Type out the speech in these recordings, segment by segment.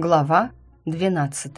Глава 12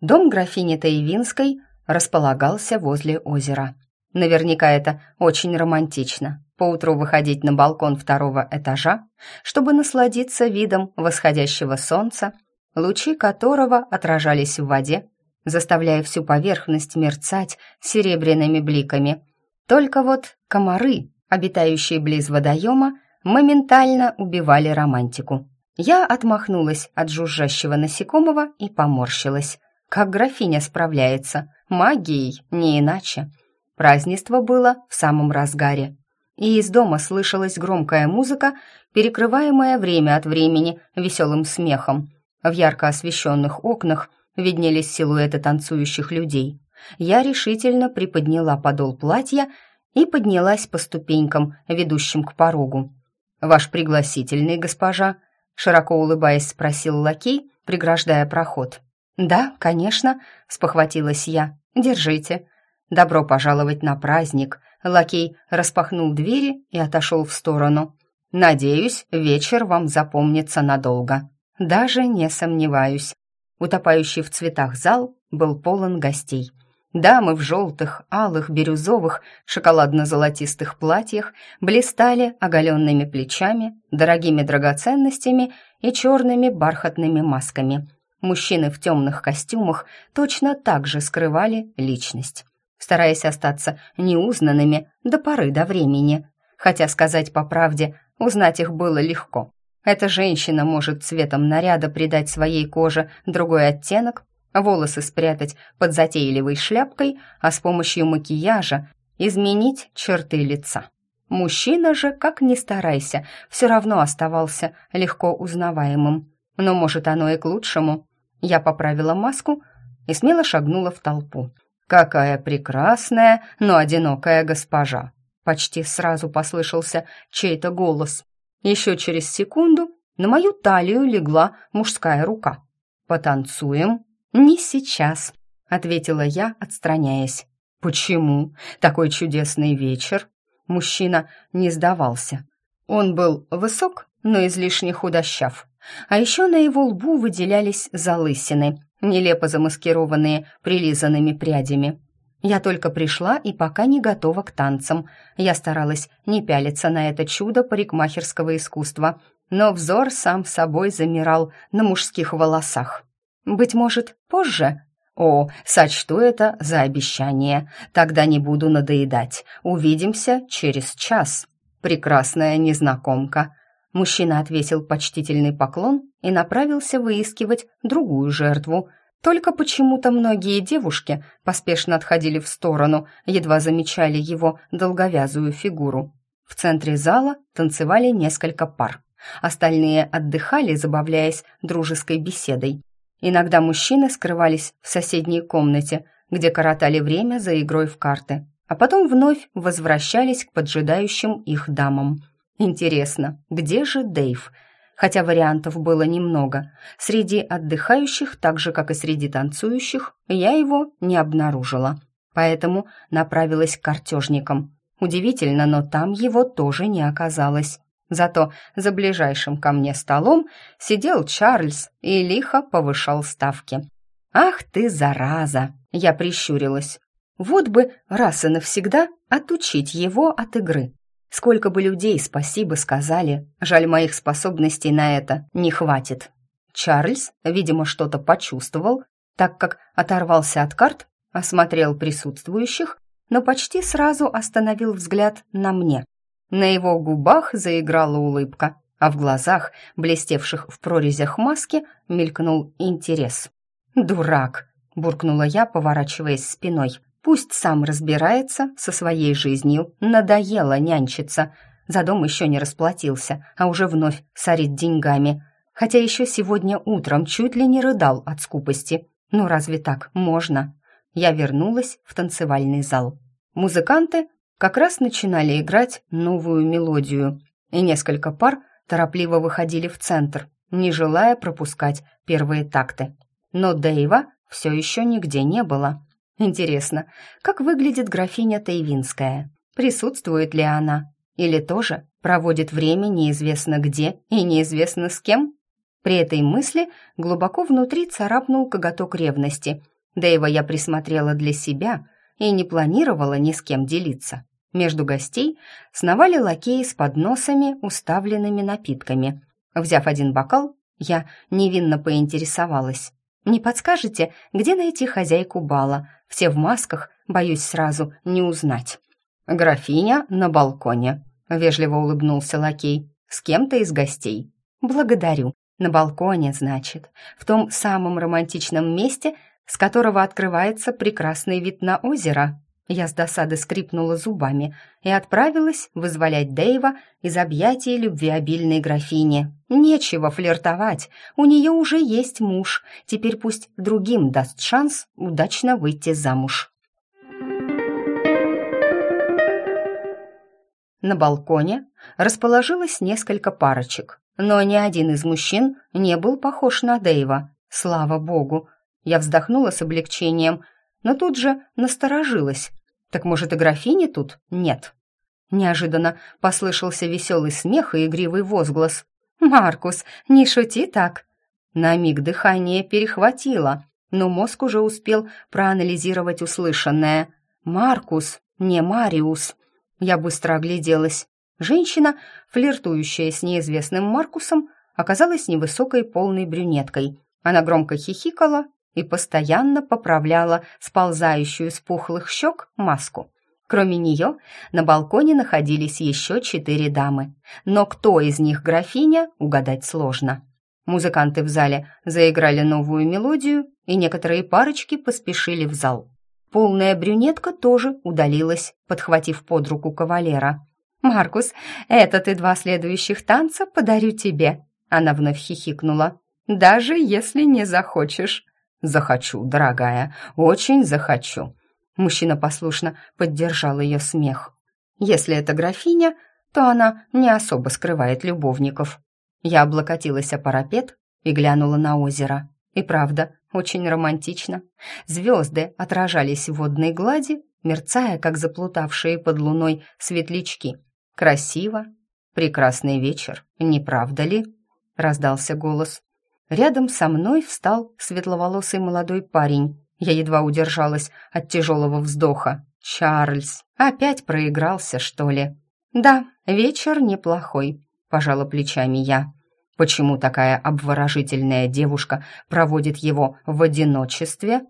Дом графини Таевинской располагался возле озера. Наверняка это очень романтично. Поутру выходить на балкон второго этажа, чтобы насладиться видом восходящего солнца, лучи которого отражались в воде, заставляя всю поверхность мерцать серебряными бликами. Только вот комары, обитающие близ водоема, моментально убивали романтику. Я отмахнулась от жужжащего насекомого и поморщилась. Как графиня справляется? Магией, не иначе. Празднество было в самом разгаре. И из дома слышалась громкая музыка, перекрываемая время от времени веселым смехом. В ярко освещенных окнах виднелись силуэты танцующих людей. Я решительно приподняла подол платья и поднялась по ступенькам, ведущим к порогу. «Ваш пригласительный, госпожа?» Широко улыбаясь, спросил лакей, преграждая проход. «Да, конечно», — спохватилась я. «Держите». «Добро пожаловать на праздник». Лакей распахнул двери и отошел в сторону. «Надеюсь, вечер вам запомнится надолго». «Даже не сомневаюсь». Утопающий в цветах зал был полон гостей. Дамы в желтых, алых, бирюзовых, шоколадно-золотистых платьях блистали оголенными плечами, дорогими драгоценностями и черными бархатными масками. Мужчины в темных костюмах точно так же скрывали личность, стараясь остаться неузнанными до поры до времени. Хотя, сказать по правде, узнать их было легко. Эта женщина может цветом наряда придать своей коже другой оттенок, волосы спрятать под затейливой шляпкой, а с помощью макияжа изменить черты лица. Мужчина же, как ни старайся, все равно оставался легко узнаваемым. Но, может, оно и к лучшему. Я поправила маску и смело шагнула в толпу. «Какая прекрасная, но одинокая госпожа!» Почти сразу послышался чей-то голос. Еще через секунду на мою талию легла мужская рука. «Потанцуем?» «Не сейчас», — ответила я, отстраняясь. «Почему? Такой чудесный вечер?» Мужчина не сдавался. Он был высок, но излишне худощав. А еще на его лбу выделялись залысины, нелепо замаскированные прилизанными прядями. Я только пришла и пока не готова к танцам. Я старалась не пялиться на это чудо парикмахерского искусства, но взор сам собой замирал на мужских волосах. Быть может, позже? О, сочту это за обещание. Тогда не буду надоедать. Увидимся через час. Прекрасная незнакомка. Мужчина ответил почтительный поклон и направился выискивать другую жертву. Только почему-то многие девушки поспешно отходили в сторону, едва замечали его долговязую фигуру. В центре зала танцевали несколько пар. Остальные отдыхали, забавляясь дружеской беседой. Иногда мужчины скрывались в соседней комнате, где коротали время за игрой в карты, а потом вновь возвращались к поджидающим их дамам. Интересно, где же Дэйв? Хотя вариантов было немного. Среди отдыхающих, так же, как и среди танцующих, я его не обнаружила. Поэтому направилась к картежникам. Удивительно, но там его тоже не оказалось. Зато за ближайшим ко мне столом сидел Чарльз и лихо повышал ставки. «Ах ты, зараза!» — я прищурилась. «Вот бы раз и навсегда отучить его от игры. Сколько бы людей спасибо сказали, жаль, моих способностей на это не хватит». Чарльз, видимо, что-то почувствовал, так как оторвался от карт, осмотрел присутствующих, но почти сразу остановил взгляд на мне. На его губах заиграла улыбка, а в глазах, блестевших в прорезях маски, мелькнул интерес. «Дурак!» — буркнула я, поворачиваясь спиной. «Пусть сам разбирается со своей жизнью. Надоело нянчиться. За дом еще не расплатился, а уже вновь сорит деньгами. Хотя еще сегодня утром чуть ли не рыдал от скупости. Ну разве так можно?» Я вернулась в танцевальный зал. Музыканты как раз начинали играть новую мелодию, и несколько пар торопливо выходили в центр, не желая пропускать первые такты. Но Дэйва все еще нигде не было. Интересно, как выглядит графиня Тейвинская? Присутствует ли она? Или тоже проводит время неизвестно где и неизвестно с кем? При этой мысли глубоко внутри царапнул коготок ревности. Дэйва я присмотрела для себя и не планировала ни с кем делиться. Между гостей сновали лакеи с подносами, уставленными напитками. Взяв один бокал, я невинно поинтересовалась. «Не подскажете, где найти хозяйку бала? Все в масках, боюсь сразу не узнать». «Графиня на балконе», — вежливо улыбнулся лакей. «С кем-то из гостей». «Благодарю. На балконе, значит. В том самом романтичном месте, с которого открывается прекрасный вид на озеро». Я с досады скрипнула зубами и отправилась вызволять Дэйва из объятий любвеобильной графини. Нечего флиртовать, у нее уже есть муж, теперь пусть другим даст шанс удачно выйти замуж. На балконе расположилось несколько парочек, но ни один из мужчин не был похож на Дэйва. Слава богу! Я вздохнула с облегчением, но тут же насторожилась, так может и графини тут нет? Неожиданно послышался веселый смех и игривый возглас. «Маркус, не шути так!» На миг дыхание перехватило, но мозг уже успел проанализировать услышанное. «Маркус, не Мариус!» Я быстро огляделась. Женщина, флиртующая с неизвестным Маркусом, оказалась невысокой полной брюнеткой. Она громко хихикала и постоянно поправляла сползающую с пухлых щек маску. Кроме нее на балконе находились еще четыре дамы, но кто из них графиня, угадать сложно. Музыканты в зале заиграли новую мелодию, и некоторые парочки поспешили в зал. Полная брюнетка тоже удалилась, подхватив под руку кавалера. «Маркус, этот и два следующих танца подарю тебе», — она вновь хихикнула. «Даже если не захочешь». «Захочу, дорогая, очень захочу». Мужчина послушно поддержал ее смех. «Если это графиня, то она не особо скрывает любовников». Я облокотилась о парапет и глянула на озеро. И правда, очень романтично. Звезды отражались в водной глади, мерцая, как заплутавшие под луной светлячки. Красиво. Прекрасный вечер, не правда ли? Раздался голос. Рядом со мной встал светловолосый молодой парень. Я едва удержалась от тяжелого вздоха. «Чарльз, опять проигрался, что ли?» «Да, вечер неплохой», — пожала плечами я. «Почему такая обворожительная девушка проводит его в одиночестве?»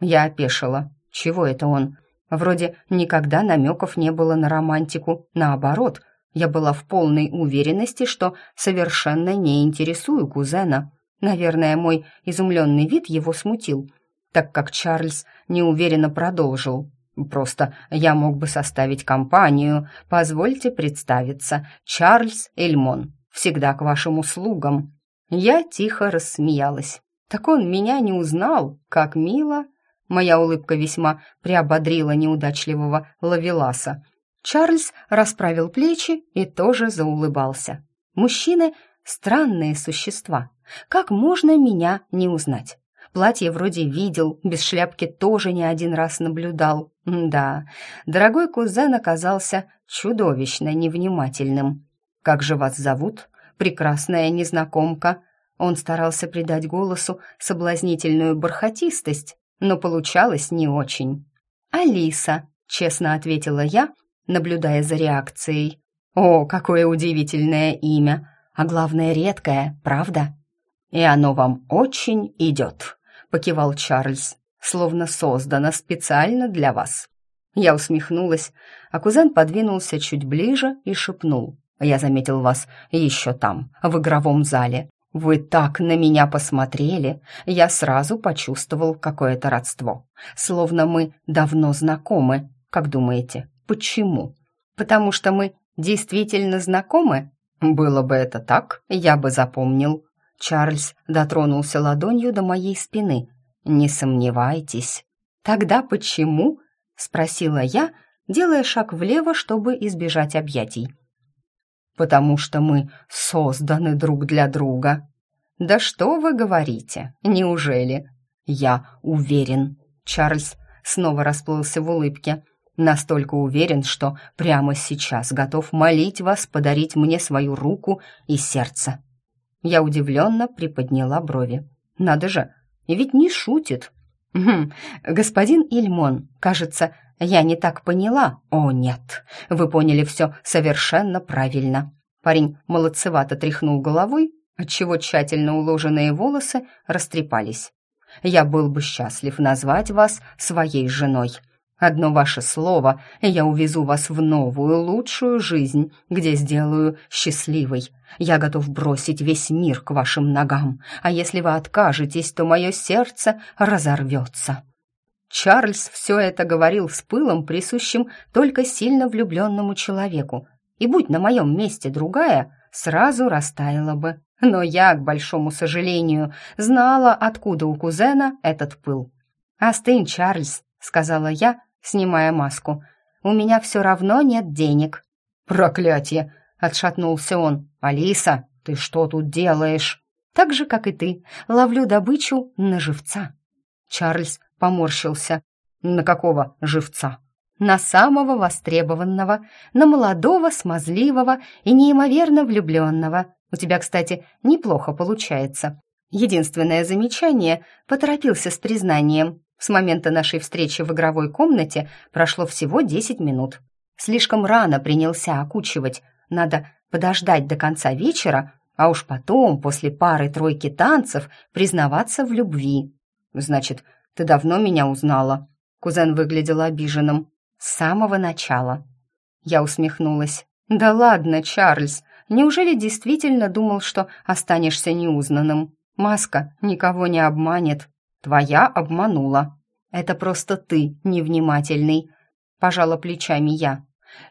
Я опешила. «Чего это он?» Вроде никогда намеков не было на романтику. Наоборот, я была в полной уверенности, что совершенно не интересую кузена. Наверное, мой изумленный вид его смутил, так как Чарльз неуверенно продолжил. «Просто я мог бы составить компанию. Позвольте представиться. Чарльз Эльмон. Всегда к вашим услугам». Я тихо рассмеялась. «Так он меня не узнал. Как мило!» Моя улыбка весьма приободрила неудачливого лавеласа. Чарльз расправил плечи и тоже заулыбался. Мужчины — странные существа. Как можно меня не узнать? Платье вроде видел, без шляпки тоже не один раз наблюдал. Да, дорогой кузен оказался чудовищно невнимательным. «Как же вас зовут, прекрасная незнакомка?» Он старался придать голосу соблазнительную бархатистость, но получалось не очень. «Алиса», — честно ответила я, наблюдая за реакцией. «О, какое удивительное имя! А главное, редкое, правда?» «И оно вам очень идет», — покивал Чарльз, «словно создано специально для вас». Я усмехнулась, а кузен подвинулся чуть ближе и шепнул. «Я заметил вас еще там, в игровом зале. Вы так на меня посмотрели, я сразу почувствовал какое-то родство. Словно мы давно знакомы. Как думаете, почему? Потому что мы действительно знакомы? Было бы это так, я бы запомнил. Чарльз дотронулся ладонью до моей спины. «Не сомневайтесь». «Тогда почему?» — спросила я, делая шаг влево, чтобы избежать объятий. «Потому что мы созданы друг для друга». «Да что вы говорите? Неужели?» «Я уверен». Чарльз снова расплылся в улыбке. Настолько уверен, что прямо сейчас готов молить вас подарить мне свою руку и сердце». Я удивленно приподняла брови. «Надо же, ведь не шутит». «Хм, господин Ильмон, кажется, я не так поняла. О, нет, вы поняли все совершенно правильно». Парень молодцевато тряхнул головой, отчего тщательно уложенные волосы растрепались. «Я был бы счастлив назвать вас своей женой. Одно ваше слово, и я увезу вас в новую, лучшую жизнь, где сделаю счастливой. Я готов бросить весь мир к вашим ногам, а если вы откажетесь, то мое сердце разорвется». Чарльз все это говорил с пылом, присущим только сильно влюбленному человеку, и будь на моем месте другая, сразу растаяла бы. Но я, к большому сожалению, знала, откуда у кузена этот пыл. «Остынь, Чарльз», — сказала я, снимая маску. «У меня все равно нет денег». «Проклятие!» — отшатнулся он. «Алиса, ты что тут делаешь?» «Так же, как и ты, ловлю добычу на живца». Чарльз поморщился. «На какого живца?» «На самого востребованного, на молодого, смазливого и неимоверно влюбленного. У тебя, кстати, неплохо получается. Единственное замечание — поторопился с признанием. С момента нашей встречи в игровой комнате прошло всего 10 минут. Слишком рано принялся окучивать. Надо подождать до конца вечера, а уж потом, после пары-тройки танцев, признаваться в любви. Значит, ты давно меня узнала?» Кузен выглядел обиженным. «С самого начала». Я усмехнулась. «Да ладно, Чарльз, неужели действительно думал, что останешься неузнанным? Маска никого не обманет. Твоя обманула. Это просто ты невнимательный», — пожала плечами я.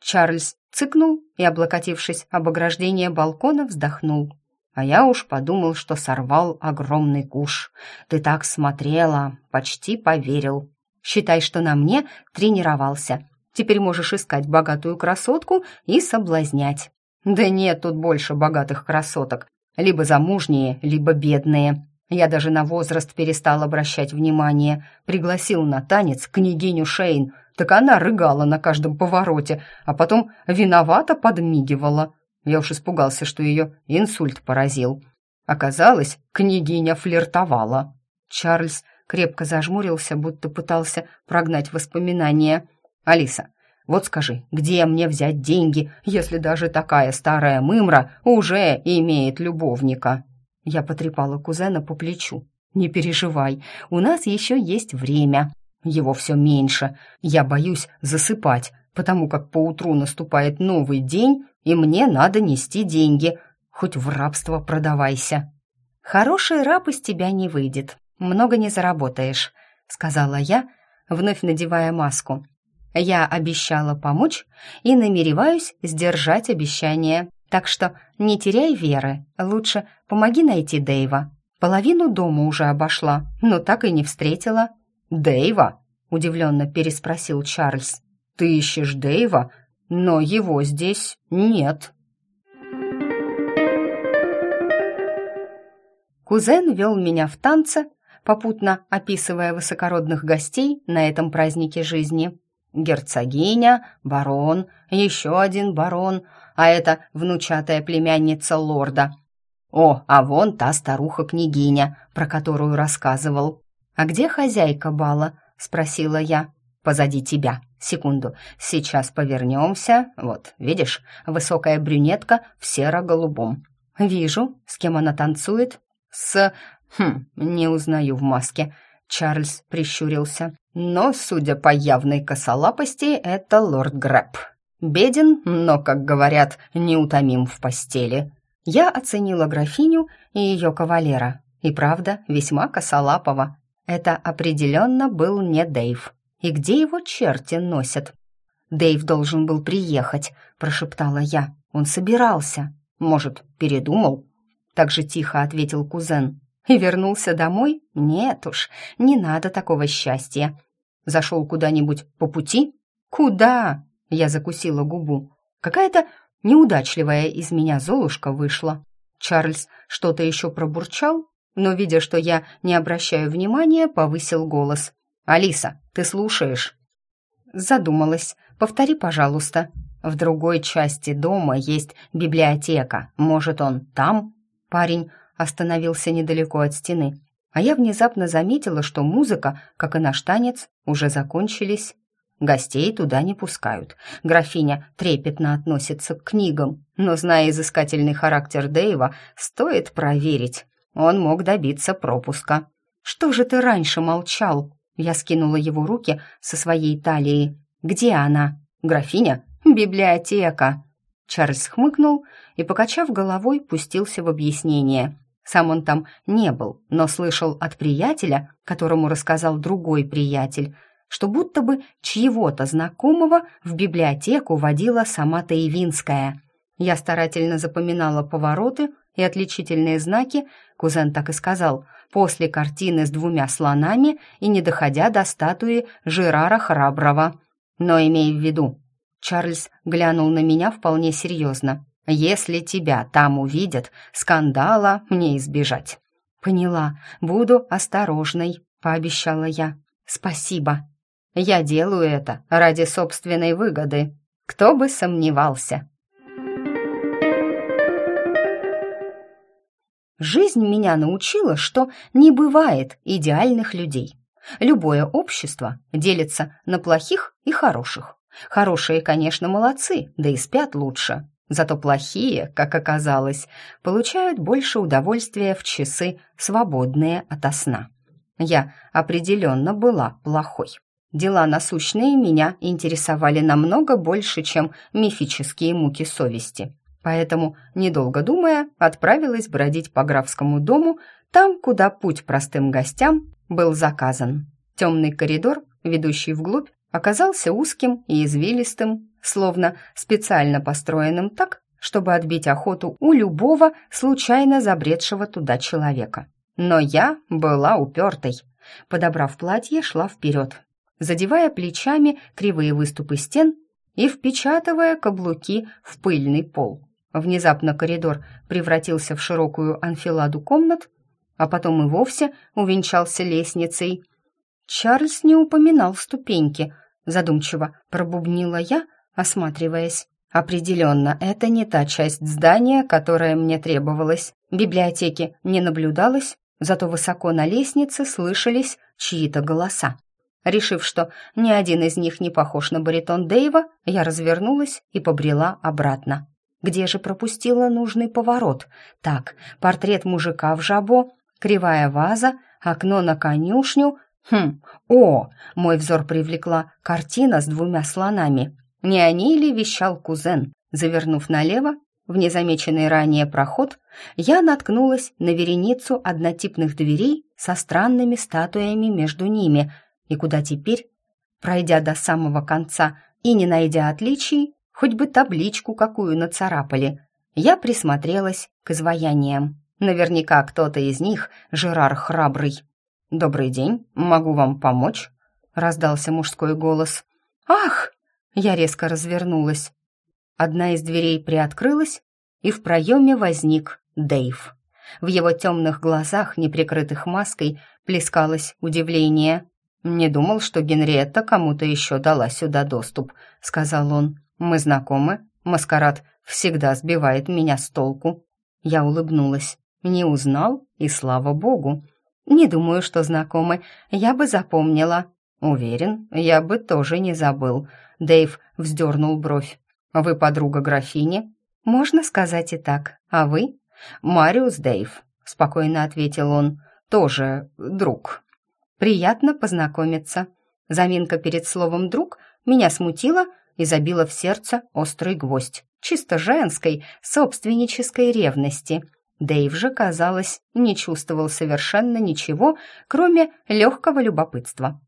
Чарльз цыкнул и, облокотившись об ограждение балкона, вздохнул. А я уж подумал, что сорвал огромный куш. Ты так смотрела, почти поверил. Считай, что на мне тренировался. Теперь можешь искать богатую красотку и соблазнять. Да нет тут больше богатых красоток. Либо замужние, либо бедные. Я даже на возраст перестал обращать внимание. Пригласил на танец княгиню Шейн. Так она рыгала на каждом повороте, а потом виновато подмигивала. Я уж испугался, что ее инсульт поразил. Оказалось, княгиня флиртовала. Чарльз крепко зажмурился, будто пытался прогнать воспоминания. «Алиса, вот скажи, где мне взять деньги, если даже такая старая мымра уже имеет любовника?» Я потрепала кузена по плечу. «Не переживай, у нас еще есть время. Его все меньше. Я боюсь засыпать, потому как поутру наступает новый день, и мне надо нести деньги. Хоть в рабство продавайся». «Хороший раб из тебя не выйдет, много не заработаешь», — сказала я, вновь надевая маску. «Я обещала помочь и намереваюсь сдержать обещание, так что не теряй веры, лучше помоги найти Дэйва. Половину дома уже обошла, но так и не встретила». «Дэйва?» — удивленно переспросил Чарльз. «Ты ищешь Дэйва? но его здесь нет. Кузен вел меня в танце, попутно описывая высокородных гостей на этом празднике жизни. Герцогиня, барон, еще один барон, а это внучатая племянница лорда. О, а вон та старуха-княгиня, про которую рассказывал. «А где хозяйка бала?» — спросила я. «Позади тебя», Секунду. Сейчас повернемся. Вот, видишь, высокая брюнетка в серо-голубом. Вижу, с кем она танцует. С... Хм, не узнаю в маске. Чарльз прищурился. Но, судя по явной косолапости, это лорд Грэп. Беден, но, как говорят, неутомим в постели. Я оценила графиню и ее кавалера. И правда, весьма косолапого. Это определенно был не Дэйв. И где его черти носят? Дэйв должен был приехать, прошептала я. Он собирался. Может, передумал? Так же тихо ответил кузен. И вернулся домой? Нет уж, не надо такого счастья. Зашел куда-нибудь по пути? Куда? Я закусила губу. Какая-то неудачливая из меня золушка вышла. Чарльз что-то еще пробурчал, но, видя, что я не обращаю внимания, повысил голос. «Алиса, ты слушаешь?» задумалась. Повтори, пожалуйста. В другой части дома есть библиотека. Может, он там? Парень остановился недалеко от стены, а я внезапно заметила, что музыка, как и наш танец, уже закончились. Гостей туда не пускают. Графиня трепетно относится к книгам, но, зная изыскательный характер Дэйва, стоит проверить. Он мог добиться пропуска. «Что же ты раньше молчал?» Я скинула его руки со своей талии. «Где она?» «Графиня?» «Библиотека!» Чарльз хмыкнул и, покачав головой, пустился в объяснение. Сам он там не был, но слышал от приятеля, которому рассказал другой приятель, что будто бы чьего-то знакомого в библиотеку водила сама Таевинская. Я старательно запоминала повороты и отличительные знаки, кузен так и сказал, после картины с двумя слонами и не доходя до статуи Жирара Храброго. Но имей в виду, Чарльз глянул на меня вполне серьезно. Если тебя там увидят, скандала мне избежать». «Поняла, буду осторожной», — пообещала я. «Спасибо. Я делаю это ради собственной выгоды. Кто бы сомневался». Жизнь меня научила, что не бывает идеальных людей. Любое общество делится на плохих и хороших. Хорошие, конечно, молодцы, да и спят лучше. Зато плохие, как оказалось, получают больше удовольствия в часы, свободные ото сна. Я определенно была плохой. Дела насущные меня интересовали намного больше, чем мифические муки совести. Поэтому, недолго думая, отправилась бродить по графскому дому, там, куда путь простым гостям был заказан. Темный коридор, ведущий вглубь, оказался узким и извилистым, словно специально построенным так, чтобы отбить охоту у любого случайно забредшего туда человека. Но я была упертой. Подобрав платье, шла вперед, задевая плечами кривые выступы стен и впечатывая каблуки в пыльный пол. Внезапно коридор превратился в широкую анфиладу комнат, а потом и вовсе увенчался лестницей. Чарльз не упоминал ступеньки, задумчиво пробубнила я, осматриваясь. Определенно, это не та часть здания, которая мне требовалась. Библиотеки не наблюдалось, зато высоко на лестнице слышались чьи-то голоса. Решив, что ни один из них не похож на баритон Дэйва, я развернулась и побрела обратно. Где же пропустила нужный поворот? Так, портрет мужика в жабо, кривая ваза, окно на конюшню. Хм, о, мой взор привлекла картина с двумя слонами. Не они ли вещал кузен? Завернув налево, в незамеченный ранее проход, я наткнулась на вереницу однотипных дверей со странными статуями между ними. И куда теперь? Пройдя до самого конца и не найдя отличий, хоть бы табличку какую нацарапали, я присмотрелась к изваяниям. Наверняка кто-то из них — Жерар Храбрый. «Добрый день, могу вам помочь?» — раздался мужской голос. «Ах!» Я резко развернулась. Одна из дверей приоткрылась, и в проеме возник Дэйв. В его темных глазах, неприкрытых маской, плескалось удивление. «Не думал, что Генриетта кому-то еще дала сюда доступ», — сказал он. «Мы знакомы. Маскарад всегда сбивает меня с толку». Я улыбнулась. Не узнал, и слава богу. «Не думаю, что знакомы. Я бы запомнила». «Уверен, я бы тоже не забыл», Дэйв вздернул бровь. «Вы подруга графини?» «Можно сказать и так. А вы?» «Мариус Дэйв», — спокойно ответил он. «Тоже друг». «Приятно познакомиться». Заминка перед словом «друг» меня смутила и забила в сердце острый гвоздь. Чисто женской, собственнической ревности. Дэйв же, казалось, не чувствовал совершенно ничего, кроме легкого любопытства.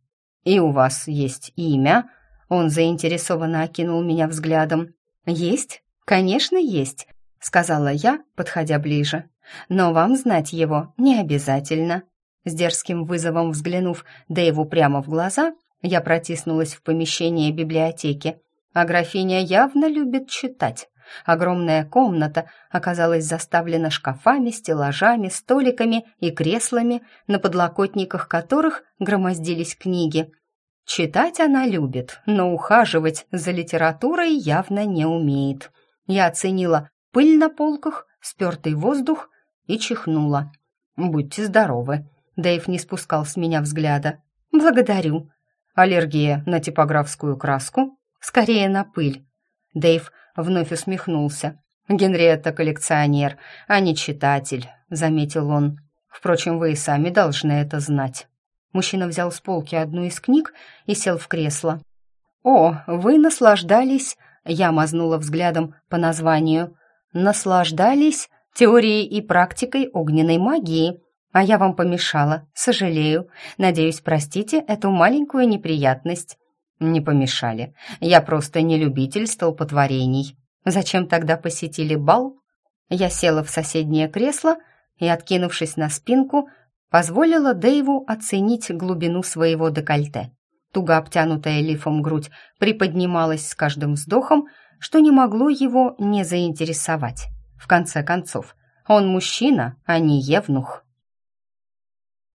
«И у вас есть имя?» Он заинтересованно окинул меня взглядом. «Есть? Конечно, есть», — сказала я, подходя ближе. «Но вам знать его не обязательно». С дерзким вызовом взглянув Дэйву прямо в глаза, я протиснулась в помещение библиотеки. А графиня явно любит читать. Огромная комната оказалась заставлена шкафами, стеллажами, столиками и креслами, на подлокотниках которых громоздились книги — Читать она любит, но ухаживать за литературой явно не умеет. Я оценила пыль на полках, спертый воздух и чихнула. «Будьте здоровы». Дэйв не спускал с меня взгляда. «Благодарю». «Аллергия на типографскую краску?» «Скорее на пыль». Дэйв вновь усмехнулся. «Генриетта коллекционер, а не читатель», — заметил он. «Впрочем, вы и сами должны это знать». Мужчина взял с полки одну из книг и сел в кресло. «О, вы наслаждались...» Я мазнула взглядом по названию. «Наслаждались теорией и практикой огненной магии. А я вам помешала, сожалею. Надеюсь, простите эту маленькую неприятность». «Не помешали. Я просто не любитель столпотворений. Зачем тогда посетили бал?» Я села в соседнее кресло и, откинувшись на спинку, позволила Дэйву оценить глубину своего декольте. Туго обтянутая лифом грудь приподнималась с каждым вздохом, что не могло его не заинтересовать. В конце концов, он мужчина, а не евнух.